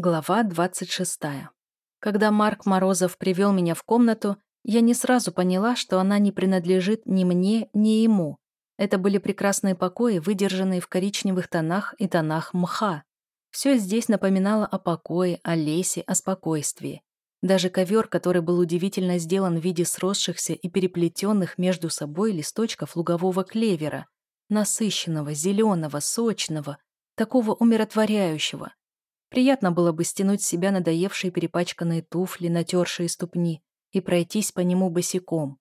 Глава 26. Когда Марк Морозов привел меня в комнату, я не сразу поняла, что она не принадлежит ни мне, ни ему. Это были прекрасные покои, выдержанные в коричневых тонах и тонах мха. Все здесь напоминало о покое, о лесе, о спокойствии. Даже ковер, который был удивительно сделан в виде сросшихся и переплетенных между собой листочков лугового клевера, насыщенного, зеленого, сочного, такого умиротворяющего, Приятно было бы стянуть с себя надоевшие перепачканные туфли, натершие ступни, и пройтись по нему босиком.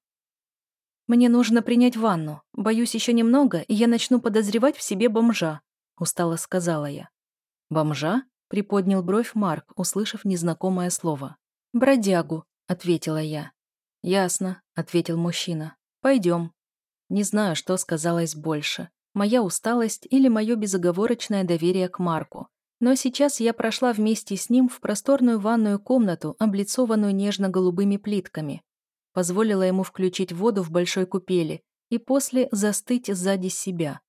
«Мне нужно принять ванну. Боюсь еще немного, и я начну подозревать в себе бомжа», — устало сказала я. «Бомжа?» — приподнял бровь Марк, услышав незнакомое слово. «Бродягу», — ответила я. «Ясно», — ответил мужчина. «Пойдем». Не знаю, что сказалось больше. Моя усталость или мое безоговорочное доверие к Марку. Но сейчас я прошла вместе с ним в просторную ванную комнату, облицованную нежно-голубыми плитками. Позволила ему включить воду в большой купели и после застыть сзади себя.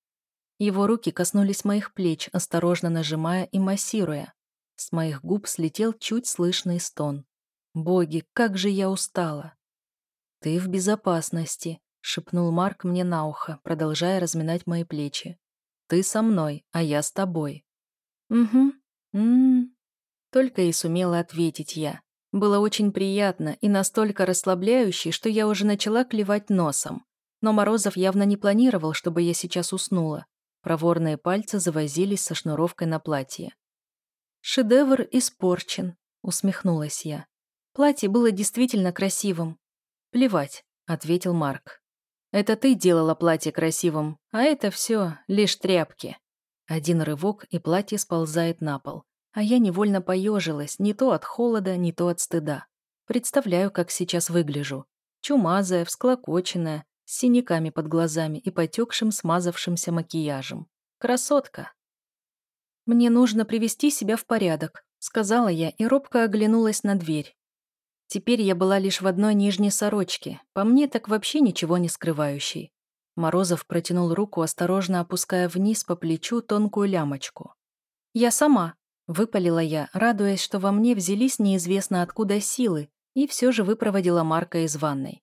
Его руки коснулись моих плеч, осторожно нажимая и массируя. С моих губ слетел чуть слышный стон. «Боги, как же я устала!» «Ты в безопасности», — шепнул Марк мне на ухо, продолжая разминать мои плечи. «Ты со мной, а я с тобой». «Угу. М-м-м». Только и сумела ответить я. Было очень приятно и настолько расслабляюще, что я уже начала клевать носом. Но Морозов явно не планировал, чтобы я сейчас уснула. Проворные пальцы завозились со шнуровкой на платье. «Шедевр испорчен», — усмехнулась я. Платье было действительно красивым. «Плевать», — ответил Марк. «Это ты делала платье красивым, а это все лишь тряпки». Один рывок, и платье сползает на пол. А я невольно поежилась, не то от холода, не то от стыда. Представляю, как сейчас выгляжу. Чумазая, всклокоченная, с синяками под глазами и потекшим смазавшимся макияжем. Красотка. «Мне нужно привести себя в порядок», — сказала я и робко оглянулась на дверь. Теперь я была лишь в одной нижней сорочке, по мне так вообще ничего не скрывающей. Морозов протянул руку, осторожно опуская вниз по плечу тонкую лямочку. «Я сама», — выпалила я, радуясь, что во мне взялись неизвестно откуда силы, и все же выпроводила Марка из ванной.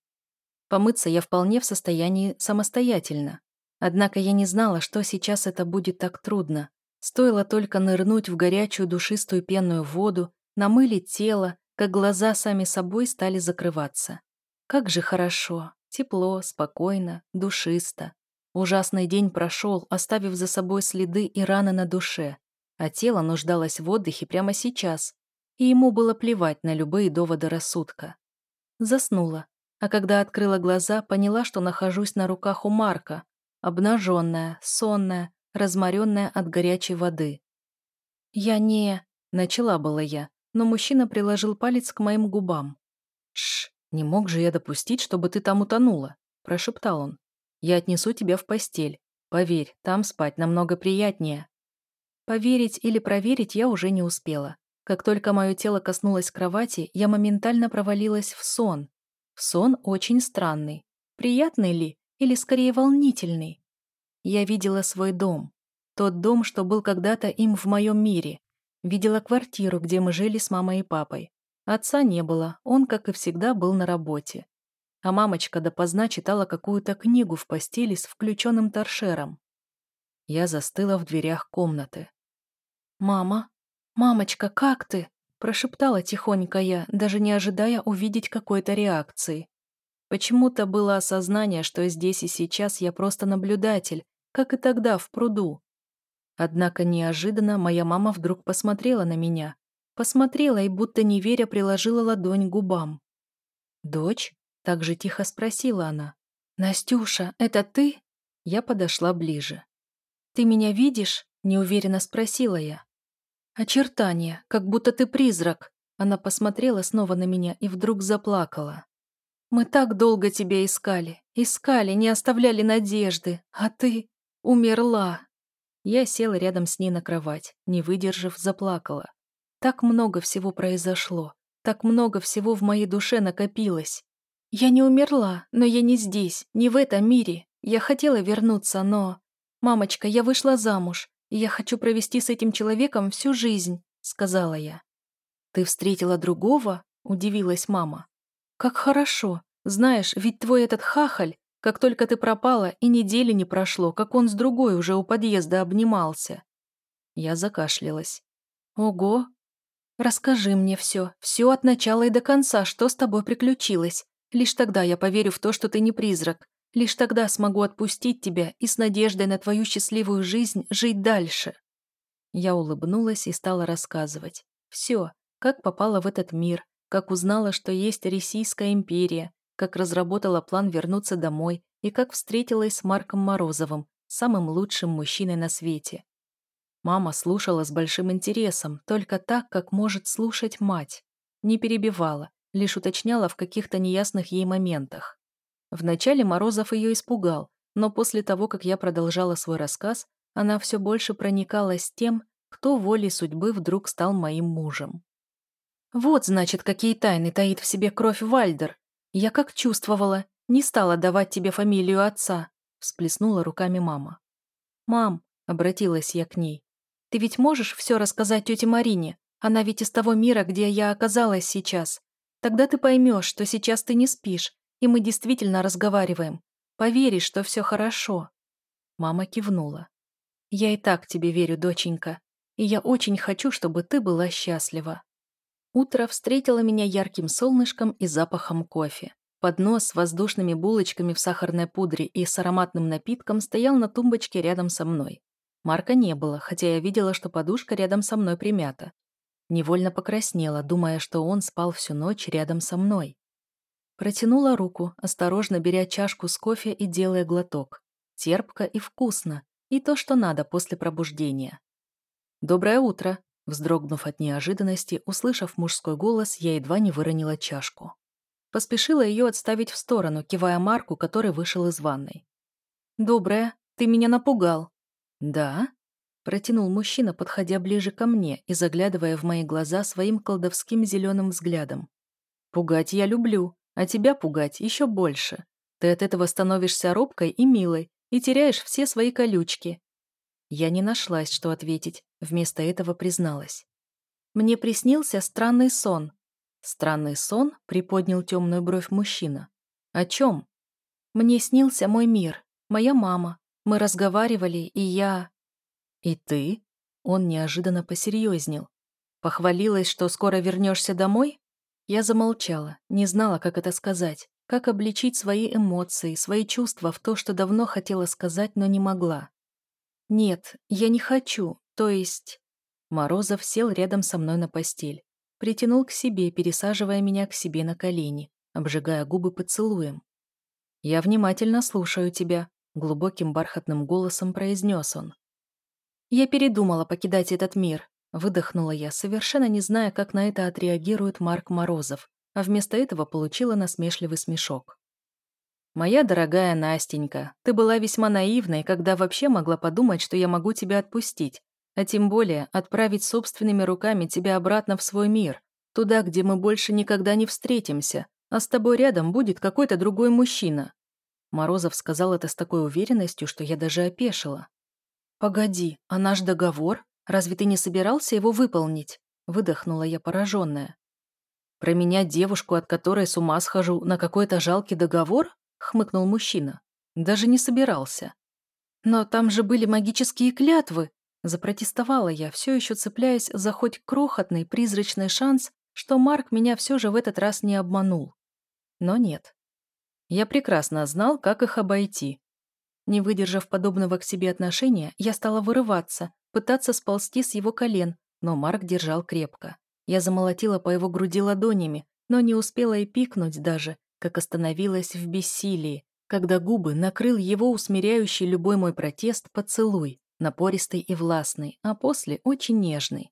Помыться я вполне в состоянии самостоятельно. Однако я не знала, что сейчас это будет так трудно. Стоило только нырнуть в горячую душистую пенную воду, намылить тело, как глаза сами собой стали закрываться. Как же хорошо. Тепло, спокойно, душисто. Ужасный день прошел, оставив за собой следы и раны на душе, а тело нуждалось в отдыхе прямо сейчас, и ему было плевать на любые доводы рассудка. Заснула, а когда открыла глаза, поняла, что нахожусь на руках у Марка, обнаженная, сонная, разморенная от горячей воды. «Я не...» — начала была я, но мужчина приложил палец к моим губам. «Тш, «Не мог же я допустить, чтобы ты там утонула», – прошептал он. «Я отнесу тебя в постель. Поверь, там спать намного приятнее». Поверить или проверить я уже не успела. Как только мое тело коснулось кровати, я моментально провалилась в сон. В сон очень странный. Приятный ли? Или скорее волнительный? Я видела свой дом. Тот дом, что был когда-то им в моем мире. Видела квартиру, где мы жили с мамой и папой. Отца не было, он, как и всегда, был на работе. А мамочка допоздна читала какую-то книгу в постели с включенным торшером. Я застыла в дверях комнаты. «Мама? Мамочка, как ты?» Прошептала тихонько я, даже не ожидая увидеть какой-то реакции. Почему-то было осознание, что здесь и сейчас я просто наблюдатель, как и тогда в пруду. Однако неожиданно моя мама вдруг посмотрела на меня, Посмотрела и, будто не веря, приложила ладонь к губам. «Дочь?» — так же тихо спросила она. «Настюша, это ты?» Я подошла ближе. «Ты меня видишь?» — неуверенно спросила я. «Очертания, как будто ты призрак». Она посмотрела снова на меня и вдруг заплакала. «Мы так долго тебя искали. Искали, не оставляли надежды. А ты умерла». Я села рядом с ней на кровать, не выдержав, заплакала. Так много всего произошло, так много всего в моей душе накопилось. Я не умерла, но я не здесь, не в этом мире. Я хотела вернуться, но... «Мамочка, я вышла замуж, и я хочу провести с этим человеком всю жизнь», — сказала я. «Ты встретила другого?» – удивилась мама. «Как хорошо. Знаешь, ведь твой этот хахаль, как только ты пропала, и недели не прошло, как он с другой уже у подъезда обнимался». Я закашлялась. «Ого! Расскажи мне все, все от начала и до конца, что с тобой приключилось. Лишь тогда я поверю в то, что ты не призрак. Лишь тогда смогу отпустить тебя и с надеждой на твою счастливую жизнь жить дальше». Я улыбнулась и стала рассказывать. Все, как попала в этот мир, как узнала, что есть Российская империя, как разработала план вернуться домой и как встретилась с Марком Морозовым, самым лучшим мужчиной на свете. Мама слушала с большим интересом, только так, как может слушать мать. Не перебивала, лишь уточняла в каких-то неясных ей моментах. Вначале Морозов ее испугал, но после того, как я продолжала свой рассказ, она все больше проникалась тем, кто волей судьбы вдруг стал моим мужем. Вот, значит, какие тайны таит в себе кровь Вальдер. Я как чувствовала, не стала давать тебе фамилию отца, всплеснула руками мама. Мам, обратилась я к ней, ты ведь можешь все рассказать тете Марине? Она ведь из того мира, где я оказалась сейчас. Тогда ты поймешь, что сейчас ты не спишь, и мы действительно разговариваем. Поверишь, что все хорошо». Мама кивнула. «Я и так тебе верю, доченька, и я очень хочу, чтобы ты была счастлива». Утро встретило меня ярким солнышком и запахом кофе. Поднос с воздушными булочками в сахарной пудре и с ароматным напитком стоял на тумбочке рядом со мной. Марка не было, хотя я видела, что подушка рядом со мной примята. Невольно покраснела, думая, что он спал всю ночь рядом со мной. Протянула руку, осторожно беря чашку с кофе и делая глоток. Терпко и вкусно, и то, что надо после пробуждения. «Доброе утро!» Вздрогнув от неожиданности, услышав мужской голос, я едва не выронила чашку. Поспешила ее отставить в сторону, кивая Марку, который вышел из ванной. «Доброе, ты меня напугал!» «Да?» – протянул мужчина, подходя ближе ко мне и заглядывая в мои глаза своим колдовским зеленым взглядом. «Пугать я люблю, а тебя пугать еще больше. Ты от этого становишься робкой и милой и теряешь все свои колючки». Я не нашлась, что ответить, вместо этого призналась. «Мне приснился странный сон». «Странный сон?» – приподнял темную бровь мужчина. «О чем?» «Мне снился мой мир, моя мама, мы разговаривали, и я... И ты? Он неожиданно посерьезнел. Похвалилась, что скоро вернешься домой? Я замолчала, не знала, как это сказать, как обличить свои эмоции, свои чувства в то, что давно хотела сказать, но не могла. «Нет, я не хочу, то есть...» Морозов сел рядом со мной на постель, притянул к себе, пересаживая меня к себе на колени, обжигая губы поцелуем. «Я внимательно слушаю тебя», Глубоким бархатным голосом произнес он. «Я передумала покидать этот мир», — выдохнула я, совершенно не зная, как на это отреагирует Марк Морозов, а вместо этого получила насмешливый смешок. «Моя дорогая Настенька, ты была весьма наивной, когда вообще могла подумать, что я могу тебя отпустить, а тем более отправить собственными руками тебя обратно в свой мир, туда, где мы больше никогда не встретимся, а с тобой рядом будет какой-то другой мужчина. Морозов сказал это с такой уверенностью, что я даже опешила. «Погоди, а наш договор? Разве ты не собирался его выполнить?» Выдохнула я пораженная. «Променять девушку, от которой с ума схожу, на какой-то жалкий договор?» хмыкнул мужчина. «Даже не собирался». «Но там же были магические клятвы!» Запротестовала я, все еще цепляясь за хоть крохотный призрачный шанс, что Марк меня все же в этот раз не обманул. Но нет. Я прекрасно знал, как их обойти. Не выдержав подобного к себе отношения, я стала вырываться, пытаться сползти с его колен, но Марк держал крепко. Я замолотила по его груди ладонями, но не успела и пикнуть даже, как остановилась в бессилии, когда губы накрыл его усмиряющий любой мой протест поцелуй, напористый и властный, а после очень нежный.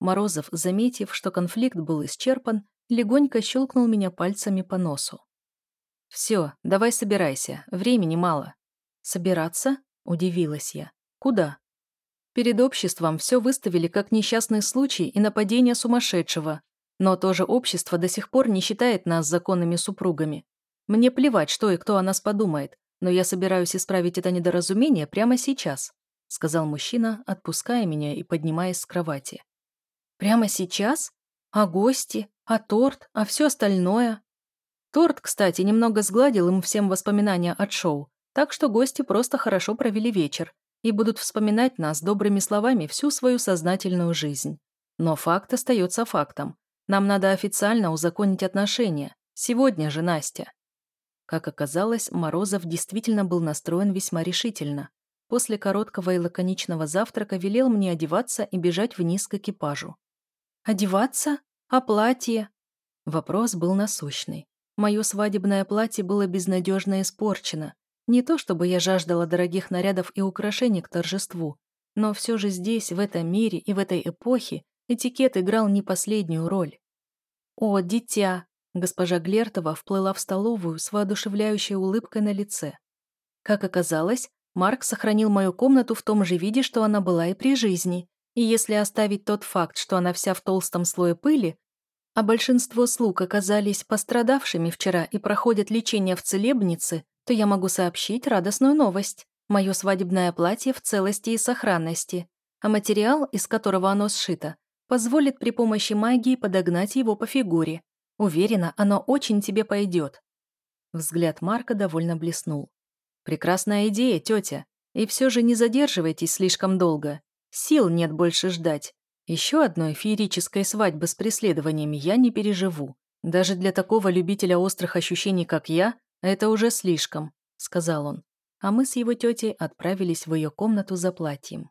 Морозов, заметив, что конфликт был исчерпан, легонько щелкнул меня пальцами по носу. «Все, давай собирайся, времени мало». «Собираться?» – удивилась я. «Куда?» Перед обществом все выставили как несчастный случай и нападение сумасшедшего, но тоже общество до сих пор не считает нас законными супругами. Мне плевать, что и кто о нас подумает, но я собираюсь исправить это недоразумение прямо сейчас», – сказал мужчина, отпуская меня и поднимаясь с кровати. «Прямо сейчас?» А гости? А торт? А все остальное? Торт, кстати, немного сгладил им всем воспоминания от шоу, так что гости просто хорошо провели вечер и будут вспоминать нас добрыми словами всю свою сознательную жизнь. Но факт остается фактом. Нам надо официально узаконить отношения. Сегодня же, Настя. Как оказалось, Морозов действительно был настроен весьма решительно. После короткого и лаконичного завтрака велел мне одеваться и бежать вниз к экипажу. «Одеваться? А платье?» Вопрос был насущный. Мое свадебное платье было безнадежно испорчено. Не то чтобы я жаждала дорогих нарядов и украшений к торжеству, но все же здесь, в этом мире и в этой эпохе, этикет играл не последнюю роль. «О, дитя!» Госпожа Глертова вплыла в столовую с воодушевляющей улыбкой на лице. Как оказалось, Марк сохранил мою комнату в том же виде, что она была и при жизни, и если оставить тот факт, что она вся в толстом слое пыли, а большинство слуг оказались пострадавшими вчера и проходят лечение в целебнице, то я могу сообщить радостную новость. Мое свадебное платье в целости и сохранности, а материал, из которого оно сшито, позволит при помощи магии подогнать его по фигуре. Уверена, оно очень тебе пойдет. Взгляд Марка довольно блеснул. Прекрасная идея, тетя. И все же не задерживайтесь слишком долго. Сил нет больше ждать. Еще одной феерической свадьбы с преследованиями я не переживу. Даже для такого любителя острых ощущений, как я, это уже слишком, сказал он. А мы с его тетей отправились в ее комнату за платьем.